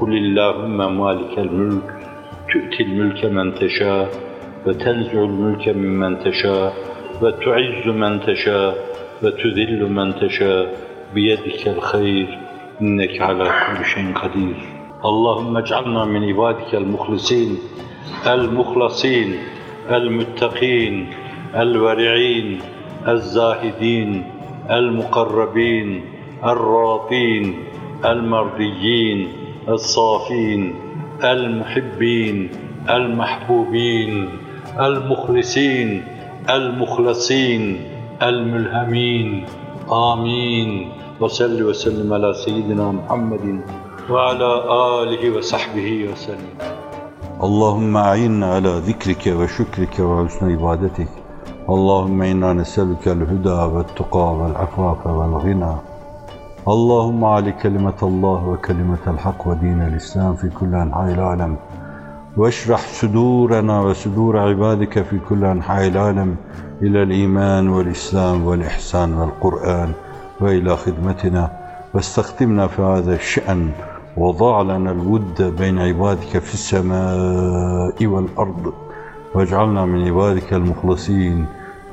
قل اللهم مالك الملك تؤتي الملك من تشاء وتنزع الملك ممن تشاء وتعز من تشاء وتذل من تشاء. بيدك الخير إنك على كل شيء قدير. اللهم اجعلنا من عبادك المخلصين المخلصين المتقين الورعين الزاهدين المقربين الراضين المرضيين. الصافين المحبين المحبوبين المخلصين المخلصين الملهمين. آمين. وصل وسلم على سيدنا محمد وعلى آله وصحبه وسلم. اللهم أعنا على ذكرك وشكرك وحسن عبادتك. اللهم إنا نسألك الهدى والتقى والعفاف والغنى. اللهم علي كلمة الله وكلمة الحق ودين الإسلام في كل أنحاء العالم. واشرح صدورنا وصدور عبادك في كل أنحاء العالم إلى الإيمان والإسلام والإحسان والقرآن وإلى خدمتنا. واستخدمنا في هذا الشأن وضع لنا الود بين عبادك في السماء والأرض. واجعلنا من عبادك المخلصين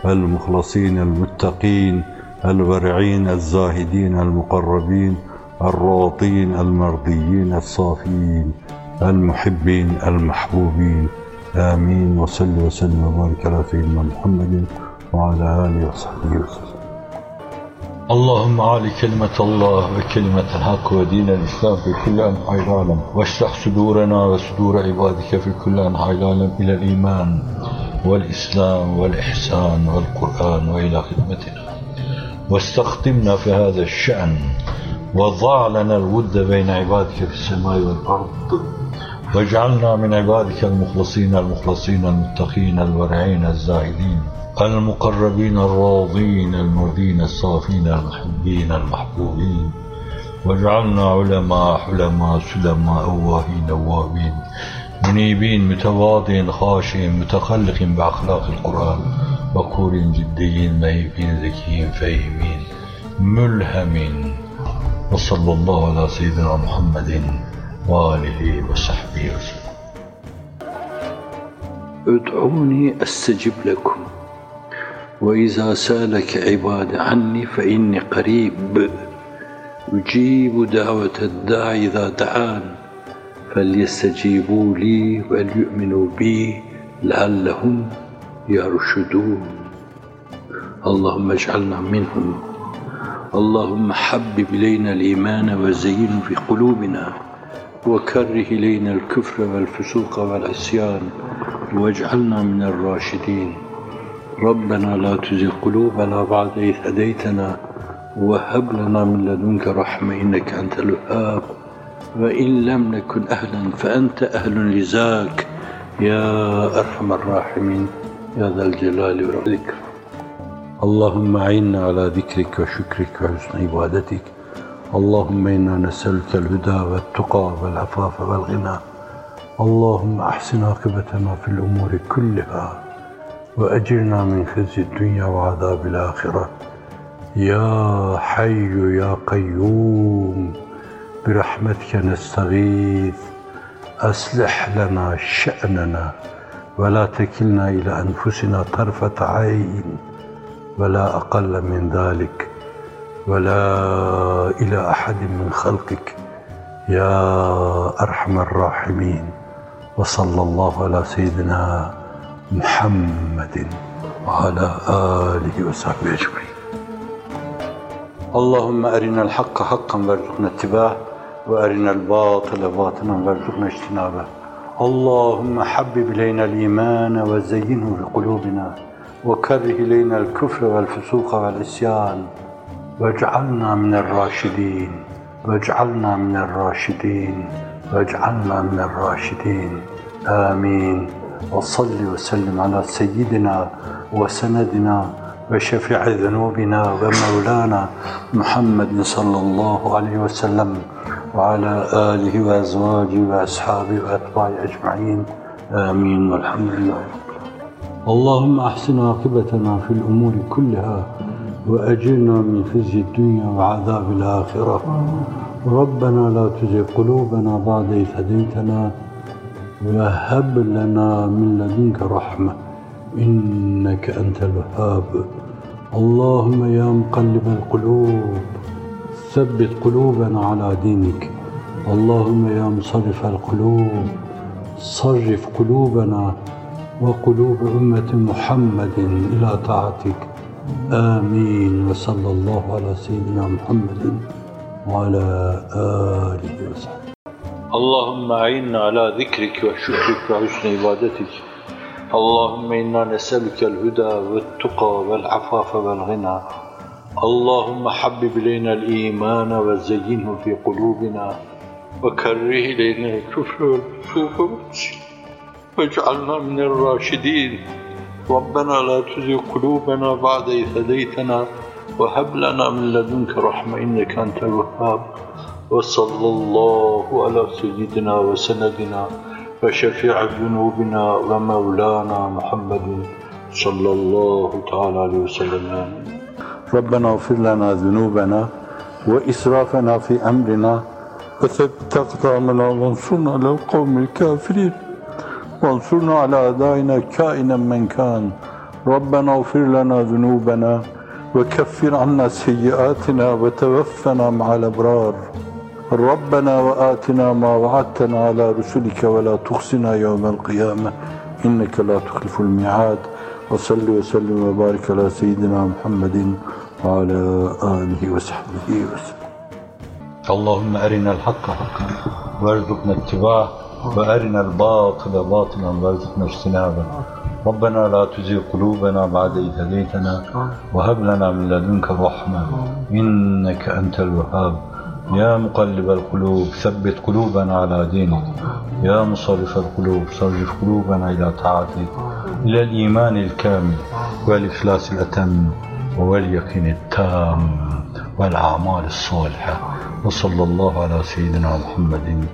المخلصين المتقين. الورعين الزاهدين المقربين الراضين المرضيين الصافين المحبين المحبوبين. آمين. وصل وسلم وبارك على سيدنا محمد وعلى آله وصحبه وسلم. اللهم عالي كلمة الله وكلمة الحق ودين الإسلام في كل أنحاء العالم. واشرح صدورنا وصدور عبادك في كل أنحاء العالم إلى الإيمان والإسلام والإحسان والقرآن وإلى خدمتنا. واستخدمنا في هذا الشأن وضع لنا الود بين عبادك في السماء والأرض واجعلنا من عبادك المخلصين المخلصين المتقين الورعين الزاهدين المقربين الراضين المرضين الصافين المحبين المحبوبين واجعلنا علماء حلماء سلماء أواهين أوابين منيبين متواضعين خاشعين متخلق بأخلاق القرآن بكور جديين مهيبين ذكيين فاهمين ملهمين. وصلى الله على سيدنا محمد وآله وصحبه وسلم. ادعوني أستجب لكم. وإذا سألك عباد عني فإني قريب. أجيب دعوة الداعي إذا دعان. فليستجيبوا لي وليؤمنوا بي لعلهم يرشدون. اللهم اجعلنا منهم. اللهم حبب إلينا الإيمان وزينه في قلوبنا. وكره إلينا الكفر والفسوق والعصيان. واجعلنا من الراشدين. ربنا لا تزغ قلوبنا بعد إذ هديتنا. وهب لنا من لدنك رحمة إنك أنت الوهاب. وإن لم نكن أهلا فأنت أهل لذاك يا أرحم الراحمين يا ذا الجلال والذكر اللهم أعنا على ذكرك وشكرك وحسن عبادتك. اللهم إنا نسألك الهدى والتقى والعفاف والغنى. اللهم أحسن عاقبتنا في الأمور كلها وأجرنا من خزي الدنيا وعذاب الآخرة. يا حي يا قيوم. برحمتك نستغيث أصلح لنا شأننا ولا تكلنا إلى أنفسنا طرفة عين ولا أقل من ذلك ولا إلى أحد من خلقك يا أرحم الراحمين وصلى الله على سيدنا محمد وعلى آله وصحبه أجمعين. اللهم أرنا الحق حقا وارزقنا اتباعه. وأرنا الباطل باطلا وارزقنا اجتنابه. اللهم حبب إلينا الإيمان وزينه في قلوبنا وكره إلينا الكفر والفسوق والعصيان واجعلنا من الراشدين. واجعلنا من الراشدين. واجعلنا من الراشدين. آمين. وصل وسلم على سيدنا وسندنا وشفيع ذنوبنا ومولانا محمد صلى الله عليه وسلم. وعلى آله وأزواجه وأصحابه وأتباعه أجمعين. آمين. والحمد لله. اللهم أحسن عاقبتنا في الأمور كلها وأجرنا من خزي الدنيا وعذاب الآخرة. ربنا لا تزغ قلوبنا بعد إذ هديتنا وهب لنا من لدنك رحمة إنك أنت الوهاب. اللهم يا مقلب القلوب ثبت قلوبنا على دينك. اللهم يا مصرف القلوب صرف قلوبنا وقلوب أمة محمد إلى طاعتك. آمين وصلى الله على سيدنا محمد وعلى آله وصحبه. اللهم أعنا على ذكرك وشكرك وحسن عبادتك. اللهم إنا نسألك الهدى والتقى والعفاف والغنى. اللهم حبب إلينا الإيمان وزينه في قلوبنا وكره إلينا الكفر والفسوق واجعلنا من الراشدين. ربنا لا تزغ قلوبنا بعد إذ هديتنا وهب لنا من لدنك رحمة إنك أنت الوهاب. وصلى الله على سيدنا وسندنا وشفيع ذنوبنا ومولانا محمد صلى الله تعالى عليه وسلم. ربنا اغفر لنا ذنوبنا وإسرافنا في أمرنا وثبت أقدامنا وانصرنا على القوم الكافرين. وانصرنا على أعدائنا كائنا من كان. ربنا اغفر لنا ذنوبنا وكفر عنا سيئاتنا وتوفنا مع الأبرار. ربنا وآتنا ما وعدتنا على رسلك ولا تخزنا يوم القيامة. إنك لا تخلف الميعاد. وصل وسلم وبارك على سيدنا محمد وعلى آله وصحبه وسلم. اللهم أرنا الحق حقا وارزقنا اتباعه وأرنا الباطل باطلا وارزقنا اجتنابه. ربنا لا تزغ قلوبنا بعد إذ هديتنا وهب لنا من لدنك رحمة. إنك أنت الوهاب. يا مقلب القلوب ثبت قلوبنا على دينك. يا مصرف القلوب صرف قلوبنا إلى طاعتك. إلى الإيمان الكامل والإخلاص الأتم. واليقين التام والأعمال الصالحة وصلى الله على سيدنا محمد